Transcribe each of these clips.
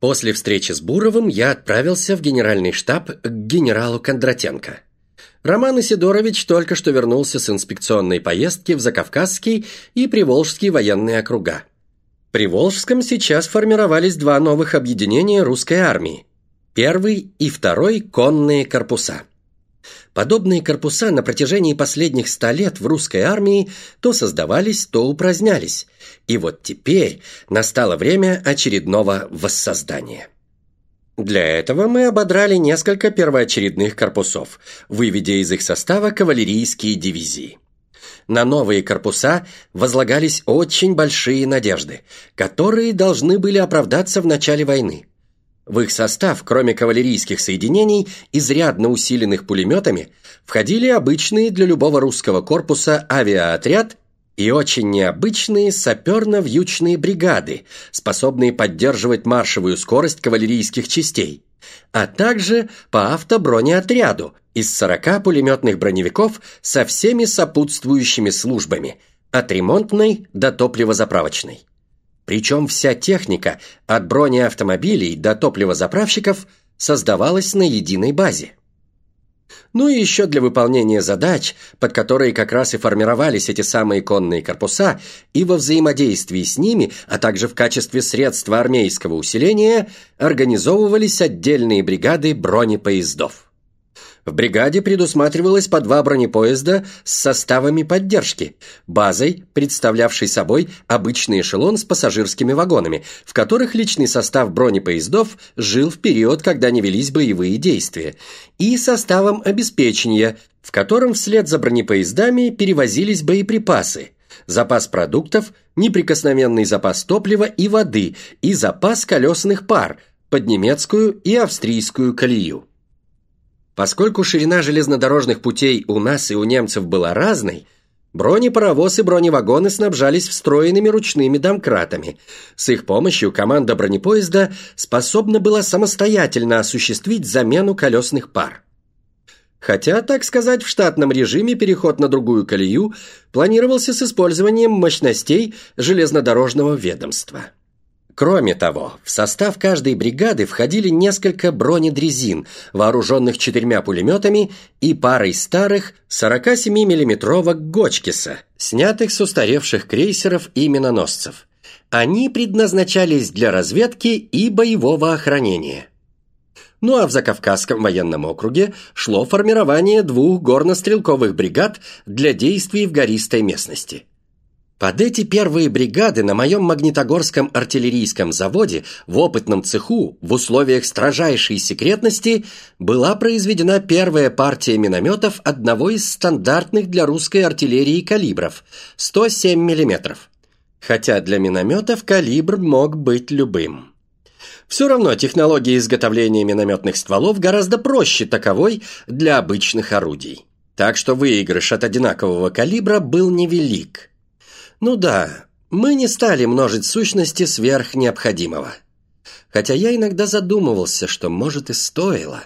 После встречи с Буровым я отправился в генеральный штаб к генералу Кондратенко. Роман Исидорович только что вернулся с инспекционной поездки в Закавказский и Приволжский военные округа. При Волжском сейчас формировались два новых объединения русской армии. Первый и второй конные корпуса. Подобные корпуса на протяжении последних ста лет в русской армии то создавались, то упразднялись. И вот теперь настало время очередного воссоздания. Для этого мы ободрали несколько первоочередных корпусов, выведя из их состава кавалерийские дивизии. На новые корпуса возлагались очень большие надежды, которые должны были оправдаться в начале войны. В их состав, кроме кавалерийских соединений, изрядно усиленных пулеметами, входили обычные для любого русского корпуса авиаотряд и очень необычные саперно-вьючные бригады, способные поддерживать маршевую скорость кавалерийских частей, а также по автобронеотряду из 40 пулеметных броневиков со всеми сопутствующими службами, от ремонтной до топливозаправочной. Причем вся техника, от бронеавтомобилей до топливозаправщиков, создавалась на единой базе. Ну и еще для выполнения задач, под которые как раз и формировались эти самые конные корпуса, и во взаимодействии с ними, а также в качестве средства армейского усиления, организовывались отдельные бригады бронепоездов. В бригаде предусматривалось по два бронепоезда с составами поддержки, базой, представлявшей собой обычный эшелон с пассажирскими вагонами, в которых личный состав бронепоездов жил в период, когда не велись боевые действия, и составом обеспечения, в котором вслед за бронепоездами перевозились боеприпасы, запас продуктов, неприкосновенный запас топлива и воды и запас колесных пар под немецкую и австрийскую колею. Поскольку ширина железнодорожных путей у нас и у немцев была разной, бронепаровоз и броневагоны снабжались встроенными ручными домкратами. С их помощью команда бронепоезда способна была самостоятельно осуществить замену колесных пар. Хотя, так сказать, в штатном режиме переход на другую колею планировался с использованием мощностей железнодорожного ведомства. Кроме того, в состав каждой бригады входили несколько бронедрезин, вооруженных четырьмя пулеметами и парой старых 47 миллиметровок Гочкиса, снятых с устаревших крейсеров и миноносцев. Они предназначались для разведки и боевого охранения. Ну а в Закавказском военном округе шло формирование двух горнострелковых бригад для действий в гористой местности – под эти первые бригады на моем Магнитогорском артиллерийском заводе в опытном цеху в условиях строжайшей секретности была произведена первая партия минометов одного из стандартных для русской артиллерии калибров – 107 мм. Хотя для минометов калибр мог быть любым. Все равно технология изготовления минометных стволов гораздо проще таковой для обычных орудий. Так что выигрыш от одинакового калибра был невелик – ну да, мы не стали множить сущности сверх необходимого. Хотя я иногда задумывался, что, может, и стоило.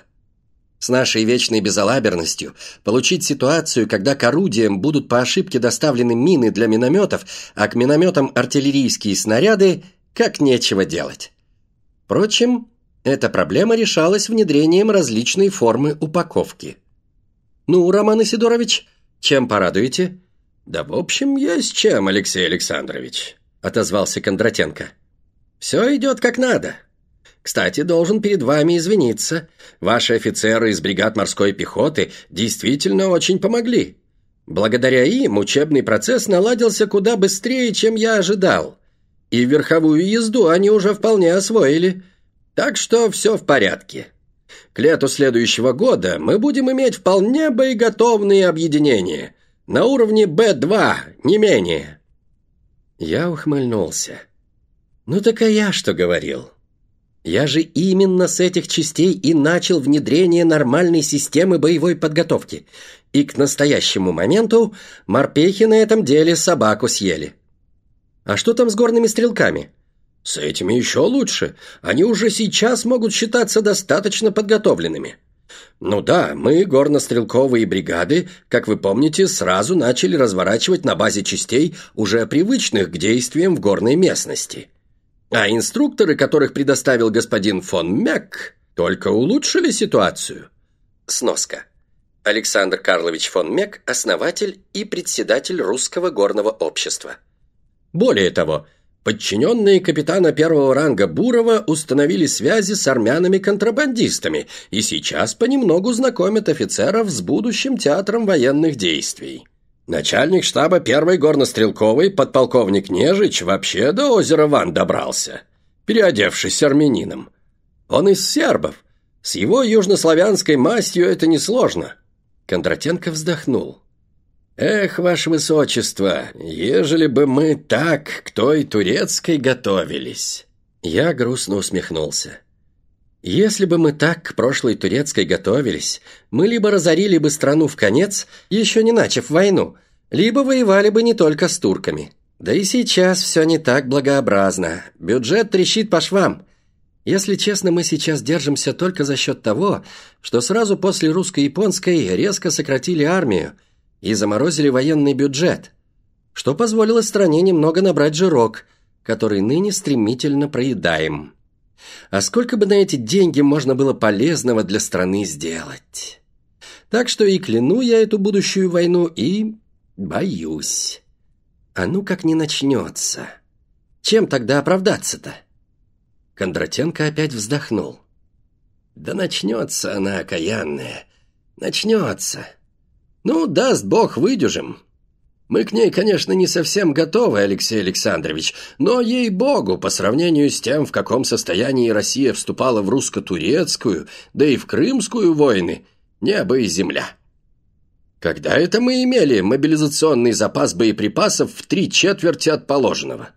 С нашей вечной безалаберностью получить ситуацию, когда к орудиям будут по ошибке доставлены мины для минометов, а к минометам артиллерийские снаряды, как нечего делать. Впрочем, эта проблема решалась внедрением различной формы упаковки. «Ну, Роман Исидорович, чем порадуете?» «Да в общем есть чем, Алексей Александрович», — отозвался Кондратенко. «Все идет как надо. Кстати, должен перед вами извиниться. Ваши офицеры из бригад морской пехоты действительно очень помогли. Благодаря им учебный процесс наладился куда быстрее, чем я ожидал. И верховую езду они уже вполне освоили. Так что все в порядке. К лету следующего года мы будем иметь вполне боеготовные объединения» На уровне Б2, не менее. Я ухмыльнулся. Ну так а я что говорил? Я же именно с этих частей и начал внедрение нормальной системы боевой подготовки. И к настоящему моменту морпехи на этом деле собаку съели. А что там с горными стрелками? С этими еще лучше. Они уже сейчас могут считаться достаточно подготовленными. Ну да, мы, горнострелковые бригады, как вы помните, сразу начали разворачивать на базе частей, уже привычных к действиям в горной местности. А инструкторы, которых предоставил господин фон Мяк, только улучшили ситуацию. Сноска. Александр Карлович фон Мек – основатель и председатель Русского горного общества. Более того, подчиненные капитана первого ранга Бурова установили связи с армянами-контрабандистами и сейчас понемногу знакомят офицеров с будущим театром военных действий. Начальник штаба первой горнострелковой, подполковник Нежич, вообще до озера Ван добрался, переодевшись армянином. Он из сербов. С его южнославянской мастью это несложно. Кондратенко вздохнул. «Эх, ваше высочество, ежели бы мы так к той турецкой готовились!» Я грустно усмехнулся. «Если бы мы так к прошлой турецкой готовились, мы либо разорили бы страну в конец, еще не начав войну, либо воевали бы не только с турками. Да и сейчас все не так благообразно. Бюджет трещит по швам. Если честно, мы сейчас держимся только за счет того, что сразу после русско-японской резко сократили армию и заморозили военный бюджет, что позволило стране немного набрать жирок, который ныне стремительно проедаем. А сколько бы на эти деньги можно было полезного для страны сделать? Так что и кляну я эту будущую войну, и боюсь. А ну как не начнется? Чем тогда оправдаться-то? Кондратенко опять вздохнул. «Да начнется она, окаянная. Начнется. Ну, даст бог, выдержим. Мы к ней, конечно, не совсем готовы, Алексей Александрович, но, ей-богу, по сравнению с тем, в каком состоянии Россия вступала в русско-турецкую, да и в крымскую войны, небо и земля». Когда это мы имели мобилизационный запас боеприпасов в три четверти от положенного?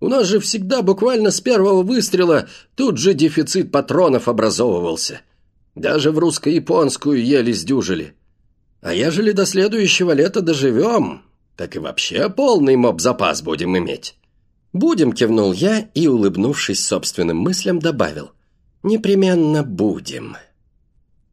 У нас же всегда буквально с первого выстрела тут же дефицит патронов образовывался. Даже в русско-японскую еле сдюжили. А ежели до следующего лета доживем, так и вообще полный моб-запас будем иметь. «Будем», — кивнул я и, улыбнувшись собственным мыслям, добавил. «Непременно будем».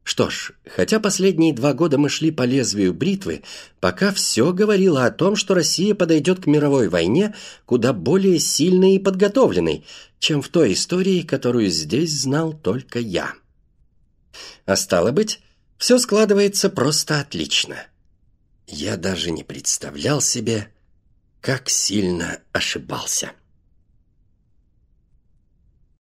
Что ж, хотя последние два года мы шли по лезвию бритвы, пока все говорило о том, что Россия подойдет к мировой войне куда более сильной и подготовленной, чем в той истории, которую здесь знал только я. А стало быть, все складывается просто отлично. Я даже не представлял себе, как сильно ошибался.